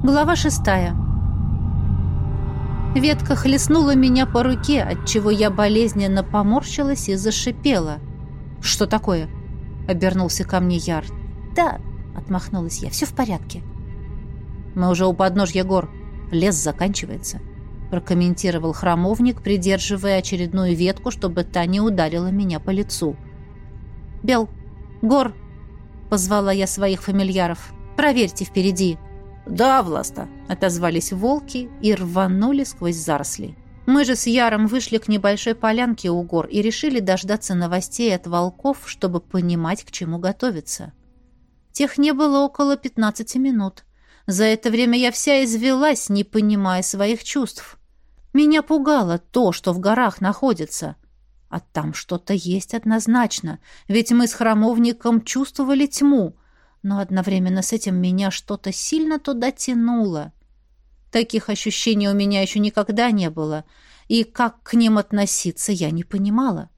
Глава шестая. Ветка хлестнула меня по руке, отчего я болезненно поморщилась и зашипела. «Что такое?» — обернулся ко мне Яр. «Да», — отмахнулась я, — «все в порядке». «Мы уже у подножья гор. Лес заканчивается», — прокомментировал храмовник, придерживая очередную ветку, чтобы та не ударила меня по лицу. «Бел, гор!» — позвала я своих фамильяров. «Проверьте впереди». «Да, Власта», — отозвались волки и рванули сквозь заросли. Мы же с Яром вышли к небольшой полянке у гор и решили дождаться новостей от волков, чтобы понимать, к чему готовиться. Тех не было около пятнадцати минут. За это время я вся извелась, не понимая своих чувств. Меня пугало то, что в горах находится. А там что-то есть однозначно, ведь мы с храмовником чувствовали тьму — но одновременно с этим меня что-то сильно туда тянуло. Таких ощущений у меня еще никогда не было, и как к ним относиться я не понимала.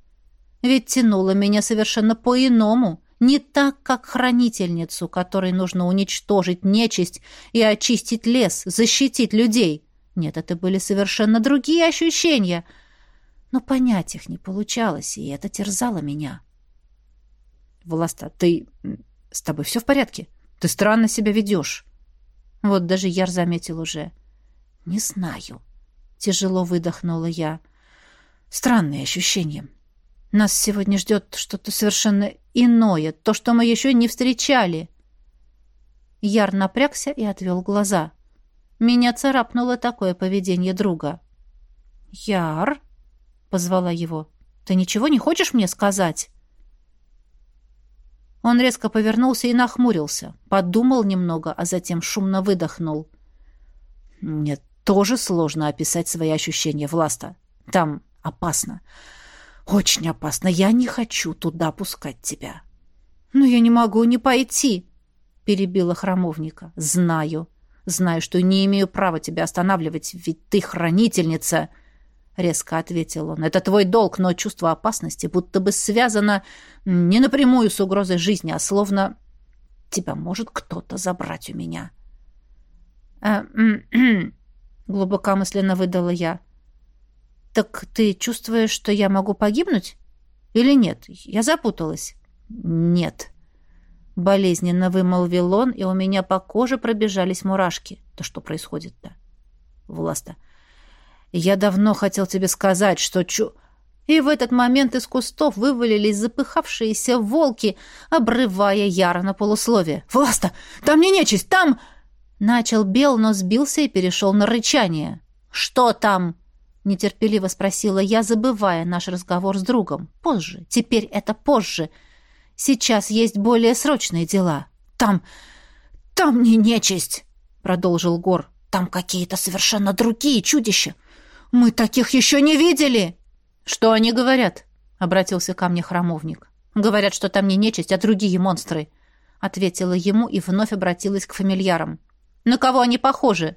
Ведь тянуло меня совершенно по-иному, не так, как хранительницу, которой нужно уничтожить нечисть и очистить лес, защитить людей. Нет, это были совершенно другие ощущения, но понять их не получалось, и это терзало меня. «Власта, ты с тобой все в порядке? Ты странно себя ведешь». Вот даже Яр заметил уже. «Не знаю». Тяжело выдохнула я. «Странные ощущения. Нас сегодня ждет что-то совершенно иное, то, что мы еще не встречали». Яр напрягся и отвел глаза. Меня царапнуло такое поведение друга. «Яр?» — позвала его. «Ты ничего не хочешь мне сказать?» Он резко повернулся и нахмурился, подумал немного, а затем шумно выдохнул. «Мне тоже сложно описать свои ощущения, Власта. Там опасно. Очень опасно. Я не хочу туда пускать тебя». «Но я не могу не пойти», — перебила храмовника. «Знаю. Знаю, что не имею права тебя останавливать, ведь ты хранительница». — резко ответил он. «Это твой долг, но чувство опасности будто бы связано не напрямую с угрозой жизни, а словно тебя может кто-то забрать у меня». «А, глубокомысленно выдала я. «Так ты чувствуешь, что я могу погибнуть? Или нет? Я запуталась». «Нет», — болезненно вымолвил он, и у меня по коже пробежались мурашки. «Да что происходит-то?» «Власта, — я давно хотел тебе сказать, что чу...» И в этот момент из кустов вывалились запыхавшиеся волки, обрывая яро на полусловие. «Власта! Там не нечисть! Там...» Начал бел, но сбился и перешел на рычание. «Что там?» — нетерпеливо спросила я, забывая наш разговор с другом. «Позже. Теперь это позже. Сейчас есть более срочные дела. Там... там не нечисть!» — продолжил Гор. «Там какие-то совершенно другие чудища. Мы таких еще не видели!» «Что они говорят?» — обратился ко мне храмовник. «Говорят, что там не нечисть, а другие монстры», — ответила ему и вновь обратилась к фамильярам. «На кого они похожи?»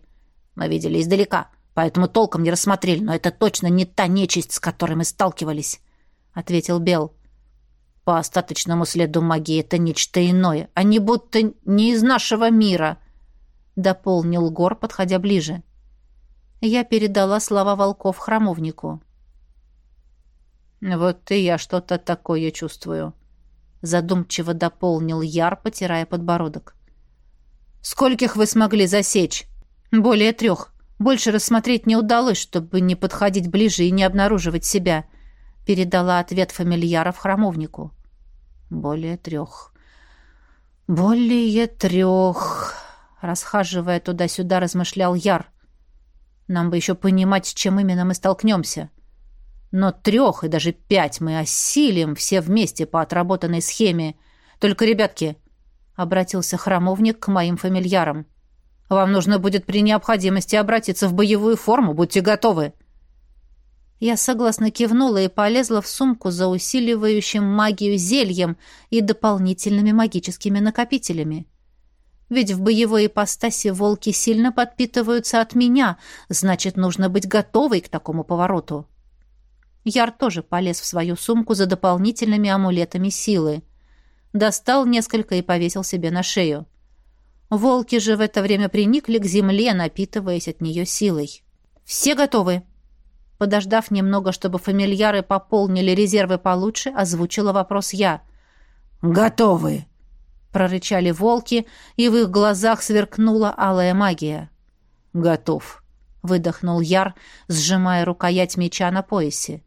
«Мы видели издалека, поэтому толком не рассмотрели, но это точно не та нечисть, с которой мы сталкивались», — ответил Бел. «По остаточному следу магии это нечто иное. Они будто не из нашего мира», — дополнил Гор, подходя ближе. Я передала слова волков храмовнику. «Вот и я что-то такое чувствую», — задумчиво дополнил Яр, потирая подбородок. «Скольких вы смогли засечь?» «Более трех. Больше рассмотреть не удалось, чтобы не подходить ближе и не обнаруживать себя», — передала ответ фамильяров храмовнику. «Более трех. Более трех», — расхаживая туда-сюда, размышлял Яр. Нам бы еще понимать, с чем именно мы столкнемся. Но трех и даже пять мы осилим все вместе по отработанной схеме. Только, ребятки, — обратился храмовник к моим фамильярам, — вам нужно будет при необходимости обратиться в боевую форму. Будьте готовы. Я согласно кивнула и полезла в сумку за усиливающим магию зельем и дополнительными магическими накопителями. Ведь в боевой ипостаси волки сильно подпитываются от меня, значит, нужно быть готовой к такому повороту. Яр тоже полез в свою сумку за дополнительными амулетами силы. Достал несколько и повесил себе на шею. Волки же в это время приникли к земле, напитываясь от нее силой. «Все готовы?» Подождав немного, чтобы фамильяры пополнили резервы получше, озвучила вопрос я. «Готовы!» — прорычали волки, и в их глазах сверкнула алая магия. «Готов!» — выдохнул Яр, сжимая рукоять меча на поясе.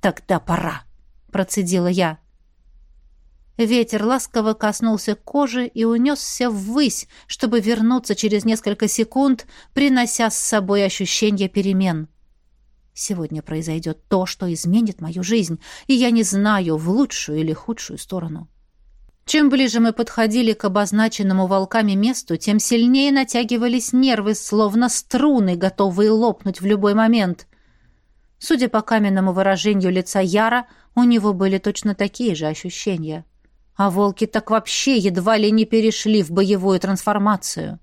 «Тогда пора!» — процедила я. Ветер ласково коснулся кожи и унесся ввысь, чтобы вернуться через несколько секунд, принося с собой ощущение перемен. Сегодня произойдет то, что изменит мою жизнь, и я не знаю, в лучшую или худшую сторону. Чем ближе мы подходили к обозначенному волками месту, тем сильнее натягивались нервы, словно струны, готовые лопнуть в любой момент. Судя по каменному выражению лица Яра, у него были точно такие же ощущения. — а волки так вообще едва ли не перешли в боевую трансформацию.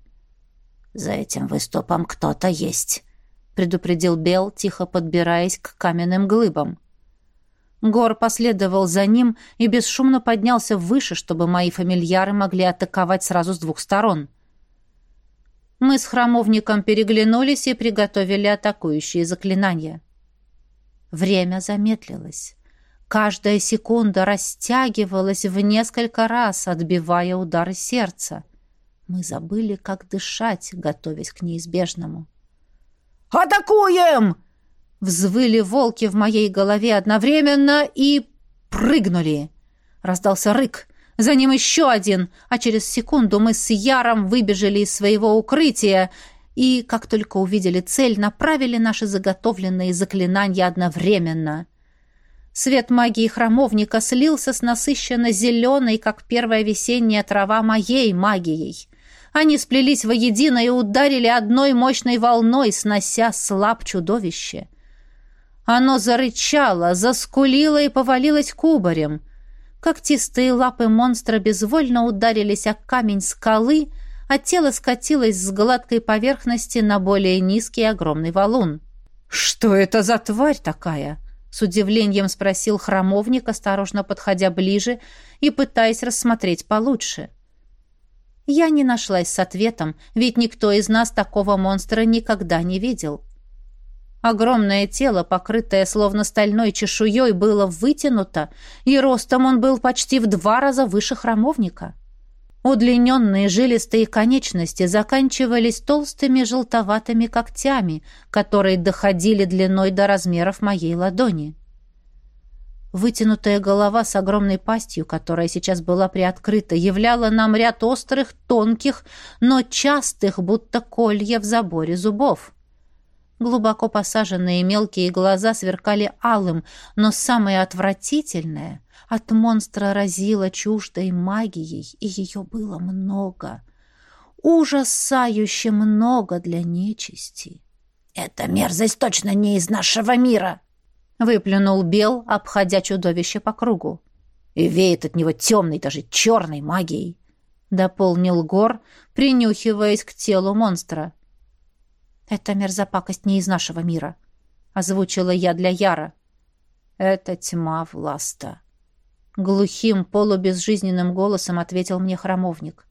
«За этим выступом кто-то есть», — предупредил Бел, тихо подбираясь к каменным глыбам. Гор последовал за ним и бесшумно поднялся выше, чтобы мои фамильяры могли атаковать сразу с двух сторон. Мы с храмовником переглянулись и приготовили атакующие заклинания. Время замедлилось. Каждая секунда растягивалась в несколько раз, отбивая удары сердца. Мы забыли, как дышать, готовясь к неизбежному. «Атакуем!» Взвыли волки в моей голове одновременно и прыгнули. Раздался рык. За ним еще один, а через секунду мы с Яром выбежали из своего укрытия и, как только увидели цель, направили наши заготовленные заклинания одновременно — Свет магии храмовника слился с насыщенно зеленой, как первая весенняя трава, моей магией. Они сплелись воедино и ударили одной мощной волной, снося слаб чудовище. Оно зарычало, заскулило и повалилось кубарем. Когтистые лапы монстра безвольно ударились о камень скалы, а тело скатилось с гладкой поверхности на более низкий огромный валун. «Что это за тварь такая?» С удивлением спросил храмовник, осторожно подходя ближе и пытаясь рассмотреть получше. Я не нашлась с ответом, ведь никто из нас такого монстра никогда не видел. Огромное тело, покрытое словно стальной чешуей, было вытянуто, и ростом он был почти в два раза выше храмовника. Удлиненные жилистые конечности заканчивались толстыми желтоватыми когтями, которые доходили длиной до размеров моей ладони. Вытянутая голова с огромной пастью, которая сейчас была приоткрыта, являла нам ряд острых, тонких, но частых, будто колья в заборе зубов. Глубоко посаженные мелкие глаза сверкали алым, но самое отвратительное — от монстра разило чуждой магией, и ее было много. Ужасающе много для нечисти. «Эта мерзость точно не из нашего мира!» — выплюнул Бел, обходя чудовище по кругу. «И веет от него темной, даже черной магией!» — дополнил Гор, принюхиваясь к телу монстра. «Эта мерзопакость не из нашего мира», — озвучила я для Яра. «Это тьма власта», Глухим, полубезжизненным голосом ответил мне храмовник.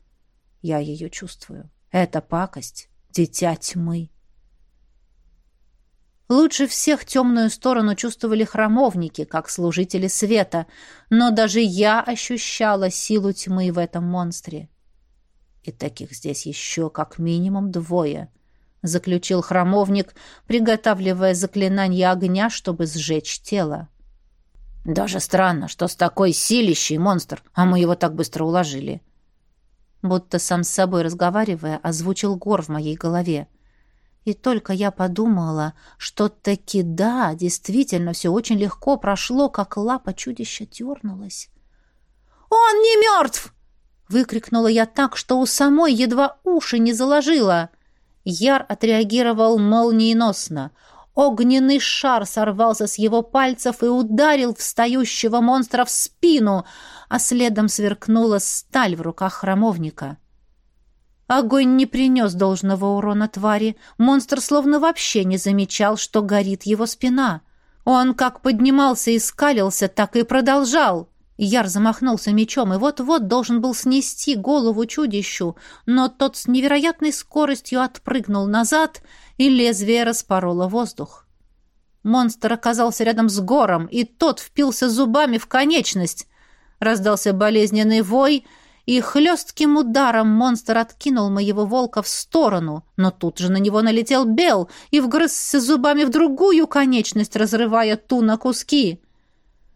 Я ее чувствую. Это пакость, дитя тьмы. Лучше всех темную сторону чувствовали храмовники, как служители света, но даже я ощущала силу тьмы в этом монстре. И таких здесь еще как минимум двое, заключил храмовник, приготавливая заклинание огня, чтобы сжечь тело. Даже странно, что с такой силищей монстр, а мы его так быстро уложили. Будто сам с собой разговаривая, озвучил гор в моей голове. И только я подумала, что таки да, действительно, все очень легко прошло, как лапа чудища дернулась. «Он не мертв!» — выкрикнула я так, что у самой едва уши не заложила. Яр отреагировал молниеносно — Огненный шар сорвался с его пальцев и ударил встающего монстра в спину, а следом сверкнула сталь в руках храмовника. Огонь не принес должного урона твари. Монстр словно вообще не замечал, что горит его спина. Он как поднимался и скалился, так и продолжал. Яр замахнулся мечом и вот-вот должен был снести голову чудищу, но тот с невероятной скоростью отпрыгнул назад, и лезвие распороло воздух. Монстр оказался рядом с гором, и тот впился зубами в конечность. Раздался болезненный вой, и хлестким ударом монстр откинул моего волка в сторону, но тут же на него налетел Бел и вгрызся зубами в другую конечность, разрывая ту на куски.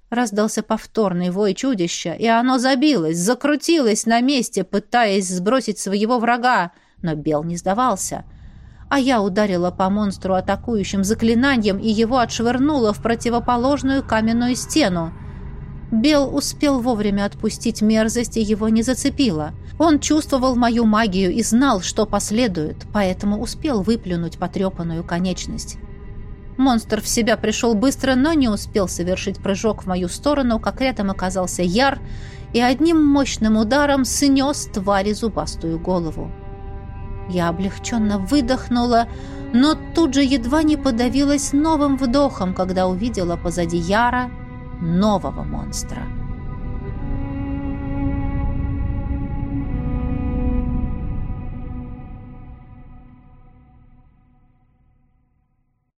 Раздался повторный вой чудища, и оно забилось, закрутилось на месте, пытаясь сбросить своего врага, но Бел не сдавался. А я ударила по монстру атакующим заклинанием и его отшвырнула в противоположную каменную стену. Бел успел вовремя отпустить мерзость, и его не зацепило. Он чувствовал мою магию и знал, что последует, поэтому успел выплюнуть потрепанную конечность. Монстр в себя пришел быстро, но не успел совершить прыжок в мою сторону, как рядом оказался Яр и одним мощным ударом снес твари зубастую голову. Я облегченно выдохнула, но тут же едва не подавилась новым вдохом, когда увидела позади Яра нового монстра.